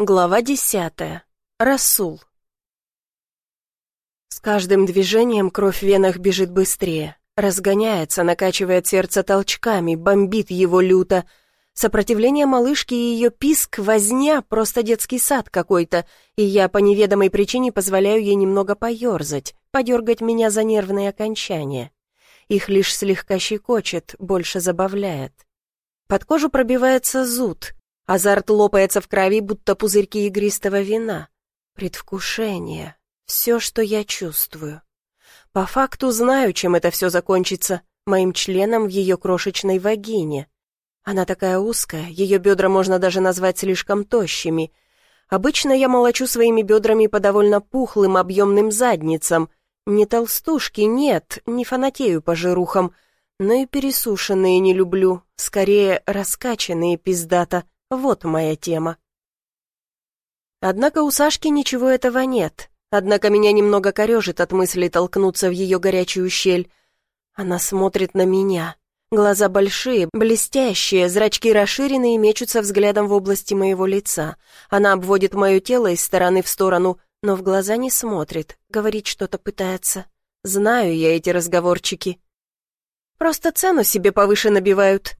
Глава десятая. Расул. С каждым движением кровь в венах бежит быстрее, разгоняется, накачивает сердце толчками, бомбит его люто. Сопротивление малышки и ее писк, возня, просто детский сад какой-то, и я по неведомой причине позволяю ей немного поерзать, подергать меня за нервные окончания. Их лишь слегка щекочет, больше забавляет. Под кожу пробивается зуд — Азарт лопается в крови, будто пузырьки игристого вина. Предвкушение. Все, что я чувствую. По факту знаю, чем это все закончится. Моим членом в ее крошечной вагине. Она такая узкая, ее бедра можно даже назвать слишком тощими. Обычно я молочу своими бедрами по довольно пухлым объемным задницам. Не толстушки, нет, не фанатею по жирухам, но и пересушенные не люблю, скорее раскачанные пиздата, вот моя тема. Однако у Сашки ничего этого нет. Однако меня немного корежит от мысли толкнуться в ее горячую щель. Она смотрит на меня. Глаза большие, блестящие, зрачки расширены и мечутся взглядом в области моего лица. Она обводит мое тело из стороны в сторону, но в глаза не смотрит, говорить что-то пытается. Знаю я эти разговорчики. Просто цену себе повыше набивают.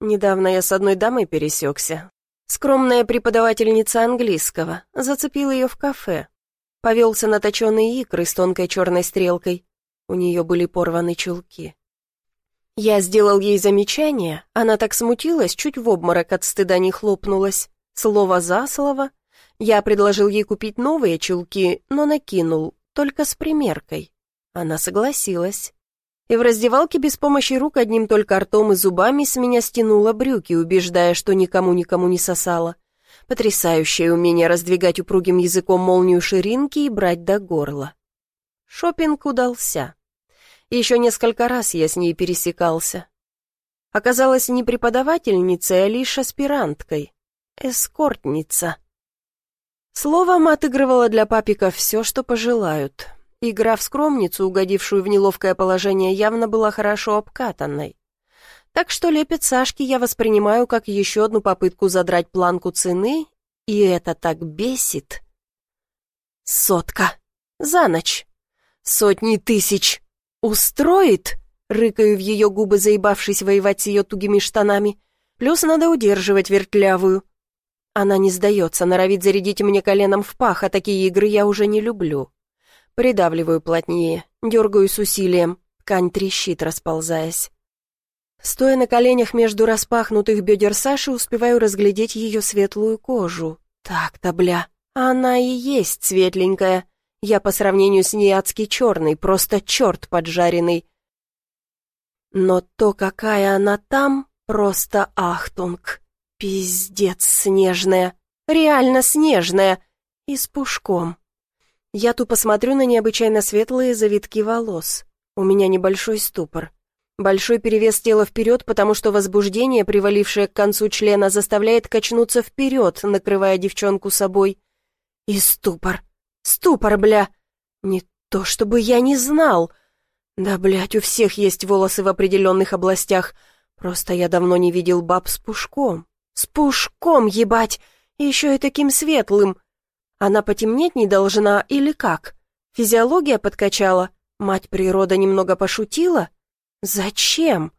Недавно я с одной дамой пересекся. Скромная преподавательница английского. Зацепил ее в кафе. Повелся на точеные икры с тонкой черной стрелкой. У нее были порваны чулки. Я сделал ей замечание, она так смутилась, чуть в обморок от стыда не хлопнулась. Слово за слово. Я предложил ей купить новые чулки, но накинул, только с примеркой. Она согласилась и в раздевалке без помощи рук одним только ртом и зубами с меня стянула брюки, убеждая, что никому-никому не сосала. Потрясающее умение раздвигать упругим языком молнию ширинки и брать до горла. Шопинг удался. Еще несколько раз я с ней пересекался. Оказалась не преподавательницей, а лишь аспиранткой. Эскортница. Словом, отыгрывала для папиков все, что пожелают. Игра в скромницу, угодившую в неловкое положение, явно была хорошо обкатанной. Так что лепет Сашки я воспринимаю как еще одну попытку задрать планку цены, и это так бесит. Сотка. За ночь. Сотни тысяч. Устроит? Рыкаю в ее губы, заебавшись воевать с ее тугими штанами. Плюс надо удерживать вертлявую. Она не сдается, норовит зарядить мне коленом в пах, а такие игры я уже не люблю. Придавливаю плотнее, дергаю с усилием, ткань трещит, расползаясь. Стоя на коленях между распахнутых бедер Саши, успеваю разглядеть ее светлую кожу. Так-то, бля, она и есть светленькая. Я по сравнению с ней адски черный, просто черт поджаренный. Но то, какая она там, просто ахтунг. Пиздец снежная, реально снежная и с пушком. Я тупо смотрю на необычайно светлые завитки волос. У меня небольшой ступор. Большой перевес тела вперед, потому что возбуждение, привалившее к концу члена, заставляет качнуться вперед, накрывая девчонку собой. И ступор. Ступор, бля. Не то чтобы я не знал. Да, блядь, у всех есть волосы в определенных областях. Просто я давно не видел баб с пушком. С пушком, ебать! Еще и таким светлым. Она потемнеть не должна или как? Физиология подкачала? Мать природа немного пошутила? Зачем?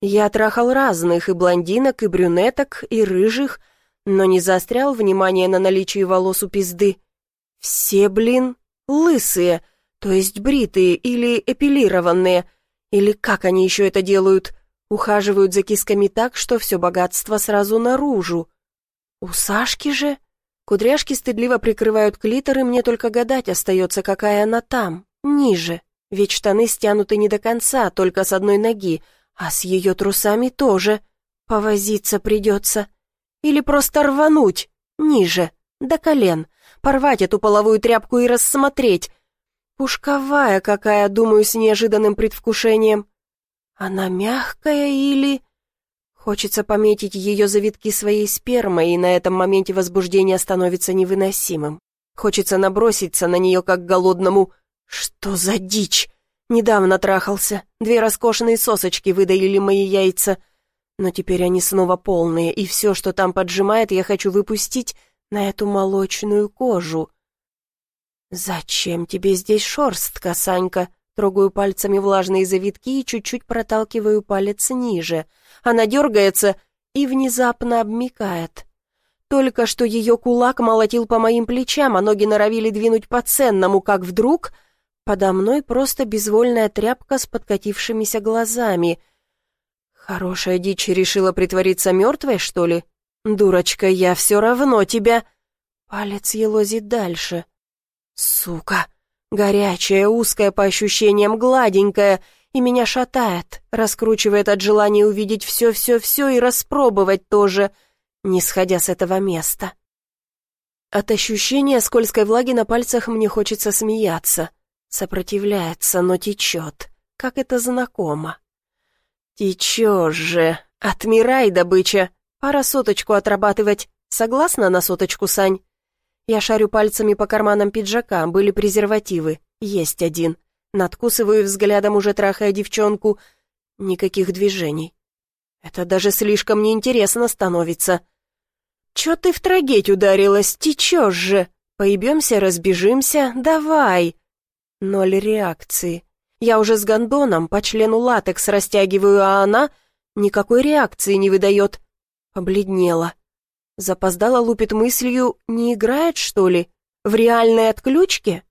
Я трахал разных, и блондинок, и брюнеток, и рыжих, но не заострял внимание на наличии волос у пизды. Все, блин, лысые, то есть бритые или эпилированные, или как они еще это делают, ухаживают за кисками так, что все богатство сразу наружу. У Сашки же... Кудряшки стыдливо прикрывают клитор, и мне только гадать остается, какая она там, ниже. Ведь штаны стянуты не до конца, только с одной ноги, а с ее трусами тоже. Повозиться придется. Или просто рвануть, ниже, до колен, порвать эту половую тряпку и рассмотреть. Пушковая какая, думаю, с неожиданным предвкушением. Она мягкая или... Хочется пометить ее завитки своей спермой, и на этом моменте возбуждение становится невыносимым. Хочется наброситься на нее, как голодному. Что за дичь? Недавно трахался. Две роскошные сосочки выдаили мои яйца. Но теперь они снова полные, и все, что там поджимает, я хочу выпустить на эту молочную кожу. «Зачем тебе здесь шорстка, Санька?» Трогаю пальцами влажные завитки и чуть-чуть проталкиваю палец ниже. Она дергается и внезапно обмикает. Только что ее кулак молотил по моим плечам, а ноги норовили двинуть по ценному, как вдруг подо мной просто безвольная тряпка с подкатившимися глазами. Хорошая дичь решила притвориться мертвой, что ли? Дурочка, я все равно тебя... Палец елозит дальше. Сука! Горячая, узкая по ощущениям, гладенькая, и меня шатает, раскручивает от желания увидеть все-все-все и распробовать тоже, не сходя с этого места. От ощущения скользкой влаги на пальцах мне хочется смеяться. Сопротивляется, но течет. Как это знакомо. Течешь же. Отмирай, добыча. Пора соточку отрабатывать. Согласна на соточку, Сань? Я шарю пальцами по карманам пиджака, были презервативы. Есть один. Надкусываю взглядом, уже трахая девчонку. Никаких движений. Это даже слишком неинтересно становится. «Чё ты в трагедь ударилась? Течешь же! Поебемся, разбежимся? Давай!» Ноль реакции. Я уже с гондоном по члену латекс растягиваю, а она никакой реакции не выдает. Побледнела. Запоздала лупит мыслью, не играет, что ли? В реальной отключке?